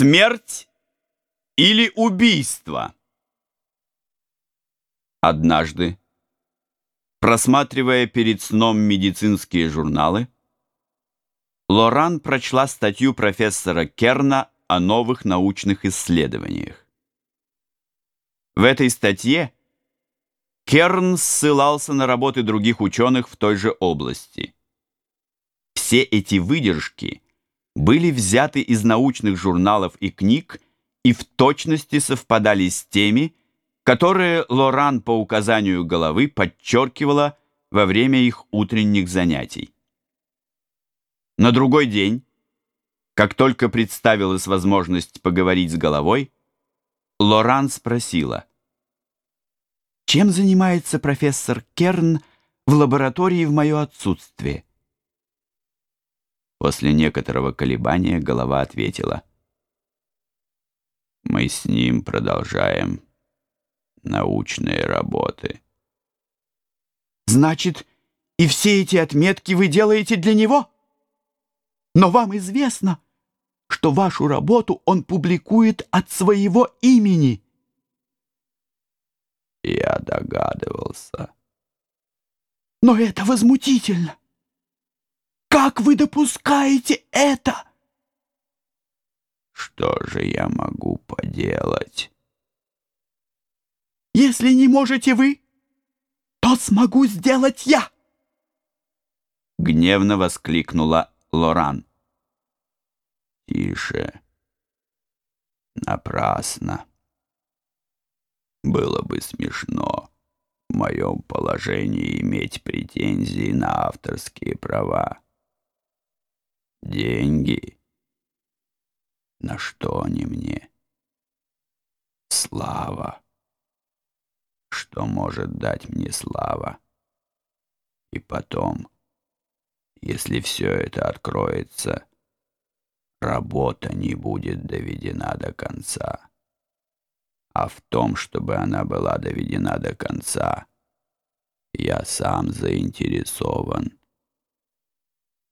Смерть или убийство? Однажды, просматривая перед сном медицинские журналы, Лоран прочла статью профессора Керна о новых научных исследованиях. В этой статье Керн ссылался на работы других ученых в той же области. Все эти выдержки были взяты из научных журналов и книг и в точности совпадали с теми, которые Лоран по указанию головы подчеркивала во время их утренних занятий. На другой день, как только представилась возможность поговорить с головой, Лоран спросила, «Чем занимается профессор Керн в лаборатории в мое отсутствие?» После некоторого колебания голова ответила, «Мы с ним продолжаем научные работы». «Значит, и все эти отметки вы делаете для него? Но вам известно, что вашу работу он публикует от своего имени». Я догадывался. «Но это возмутительно! Как вы допускаете это?» «Что же я могу поделать?» Если не можете вы, то смогу сделать я!» Гневно воскликнула Лоран. «Тише. Напрасно. Было бы смешно в моем положении иметь претензии на авторские права. Деньги? На что они мне? Слава что может дать мне слава. И потом, если все это откроется, работа не будет доведена до конца. А в том, чтобы она была доведена до конца, я сам заинтересован.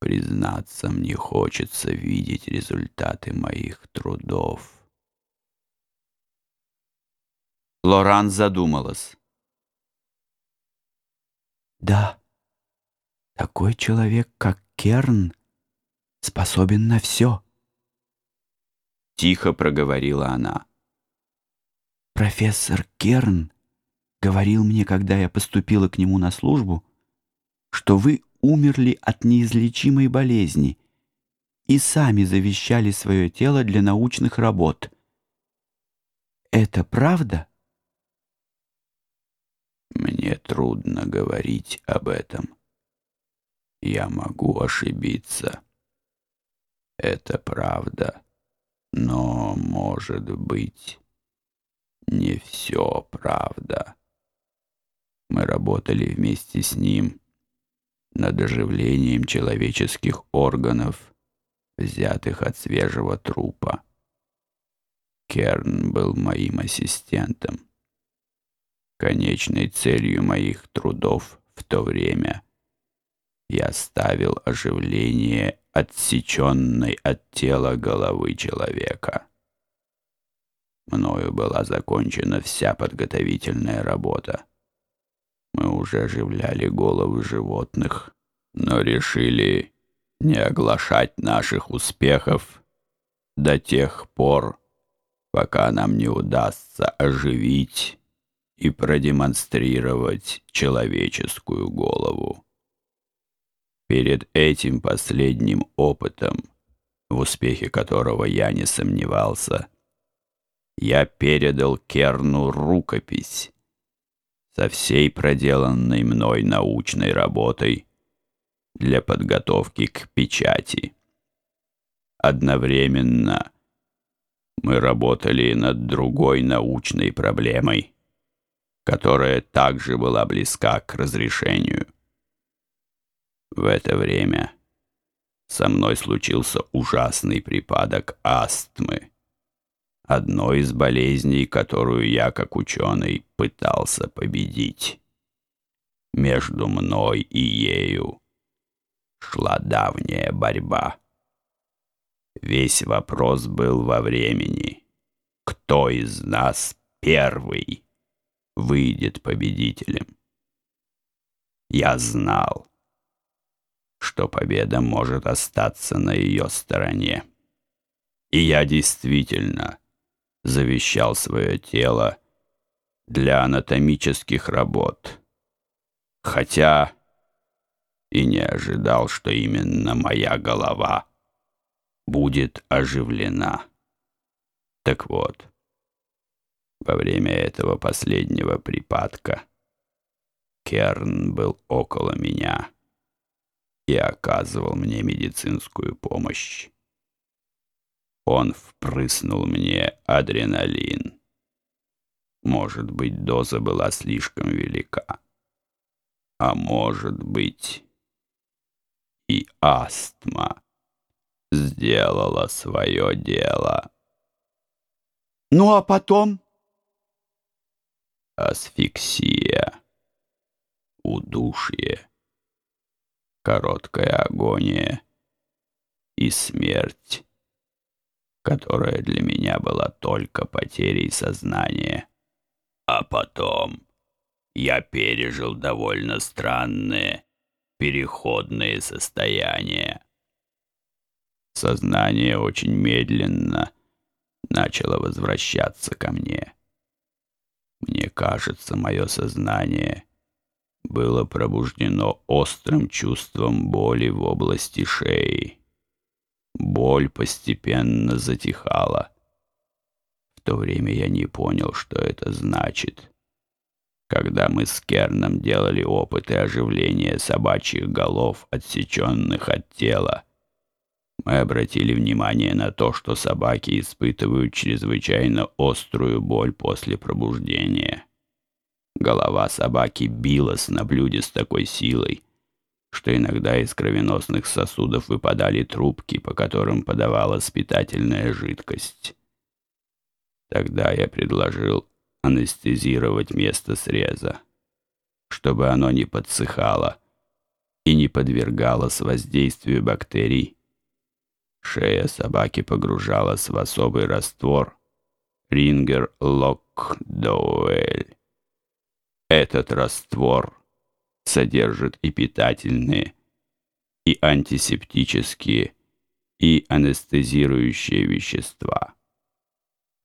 Признаться, мне хочется видеть результаты моих трудов. Лоран задумалась. Да, такой человек, как Керн, способен на все. Тихо проговорила она. Профессор Керн говорил мне, когда я поступила к нему на службу, что вы умерли от неизлечимой болезни и сами завещали свое тело для научных работ. Это правда? Мне трудно говорить об этом. Я могу ошибиться. Это правда. Но, может быть, не все правда. Мы работали вместе с ним над оживлением человеческих органов, взятых от свежего трупа. Керн был моим ассистентом. Конечной целью моих трудов в то время я ставил оживление отсеченной от тела головы человека. Мною была закончена вся подготовительная работа. Мы уже оживляли головы животных, но решили не оглашать наших успехов до тех пор, пока нам не удастся оживить и продемонстрировать человеческую голову. Перед этим последним опытом, в успехе которого я не сомневался, я передал Керну рукопись со всей проделанной мной научной работой для подготовки к печати. Одновременно мы работали над другой научной проблемой — которая также была близка к разрешению. В это время со мной случился ужасный припадок астмы, одной из болезней, которую я, как ученый, пытался победить. Между мной и ею шла давняя борьба. Весь вопрос был во времени. Кто из нас первый выйдет победителем? Я знал, что победа может остаться на ее стороне. И я действительно завещал свое тело для анатомических работ. Хотя и не ожидал, что именно моя голова будет оживлена. Так вот, во время этого последнего припадка Керн был около меня и оказывал мне медицинскую помощь. Он впрыснул мне адреналин. Может быть, доза была слишком велика. А может быть, и астма сделала свое дело. Ну а потом? Асфиксия, удушье, короткая агония и смерть, которая для меня была только потерей сознания. А потом я пережил довольно странные переходные состояния. Сознание очень медленно начало возвращаться ко мне. Мне кажется, мое сознание было пробуждено острым чувством боли в области шеи. Боль постепенно затихала. В то время я не понял, что это значит. Когда мы с Керном делали опыты оживления собачьих голов, отсеченных от тела, мы обратили внимание на то, что собаки испытывают чрезвычайно острую боль после пробуждения. Голова собаки билась на блюде с такой силой, что иногда из кровеносных сосудов выпадали трубки, по которым подавалась питательная жидкость. Тогда я предложил анестезировать место среза, чтобы оно не подсыхало и не подвергалось воздействию бактерий, Шея собаки погружалась в особый раствор Рингер Локдоуэль. Этот раствор содержит и питательные, и антисептические, и анестезирующие вещества.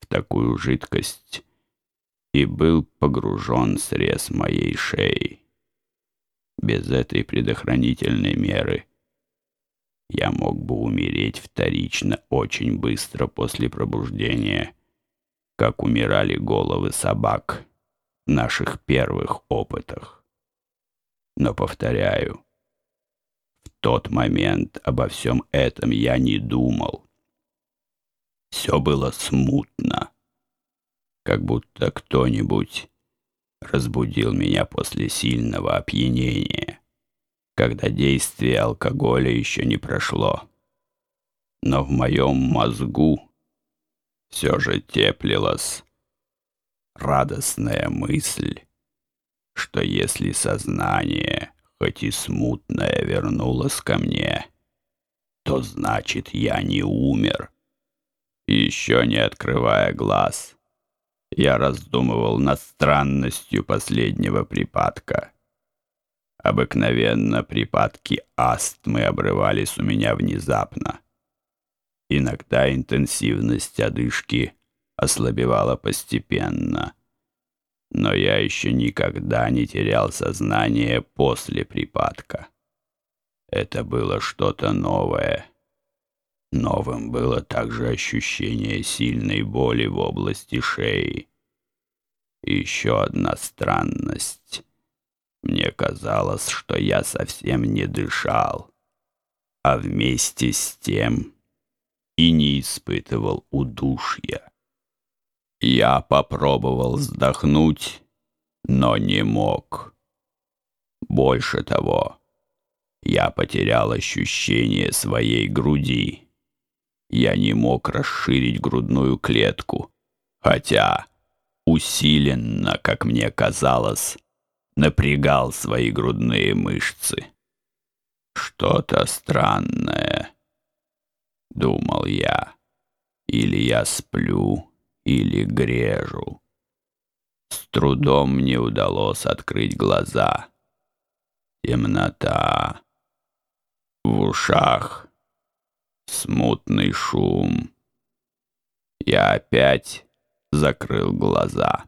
В такую жидкость и был погружен срез моей шеи. Без этой предохранительной меры – я мог бы умереть вторично очень быстро после пробуждения, как умирали головы собак в наших первых опытах. Но, повторяю, в тот момент обо всем этом я не думал. Все было смутно, как будто кто-нибудь разбудил меня после сильного опьянения когда действие алкоголя еще не прошло. Но в моем мозгу все же теплилась радостная мысль, что если сознание, хоть и смутное, вернулось ко мне, то значит я не умер. еще не открывая глаз, я раздумывал над странностью последнего припадка. Обыкновенно припадки астмы обрывались у меня внезапно. Иногда интенсивность одышки ослабевала постепенно. Но я еще никогда не терял сознание после припадка. Это было что-то новое. Новым было также ощущение сильной боли в области шеи. Еще одна странность. Мне казалось, что я совсем не дышал, а вместе с тем и не испытывал удушья. Я попробовал вздохнуть, но не мог. Больше того, я потерял ощущение своей груди. Я не мог расширить грудную клетку, хотя усиленно, как мне казалось, напрягал свои грудные мышцы. Что-то странное думал я. Или я сплю, или грежу. С трудом мне удалось открыть глаза. Темнота. В ушах смутный шум. Я опять закрыл глаза.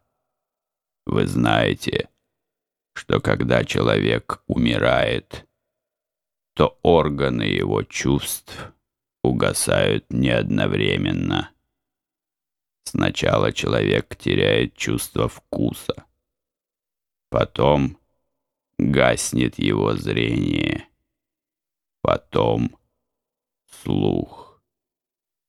Вы знаете, что когда человек умирает, то органы его чувств угасают не одновременно. Сначала человек теряет чувство вкуса, потом гаснет его зрение, потом слух.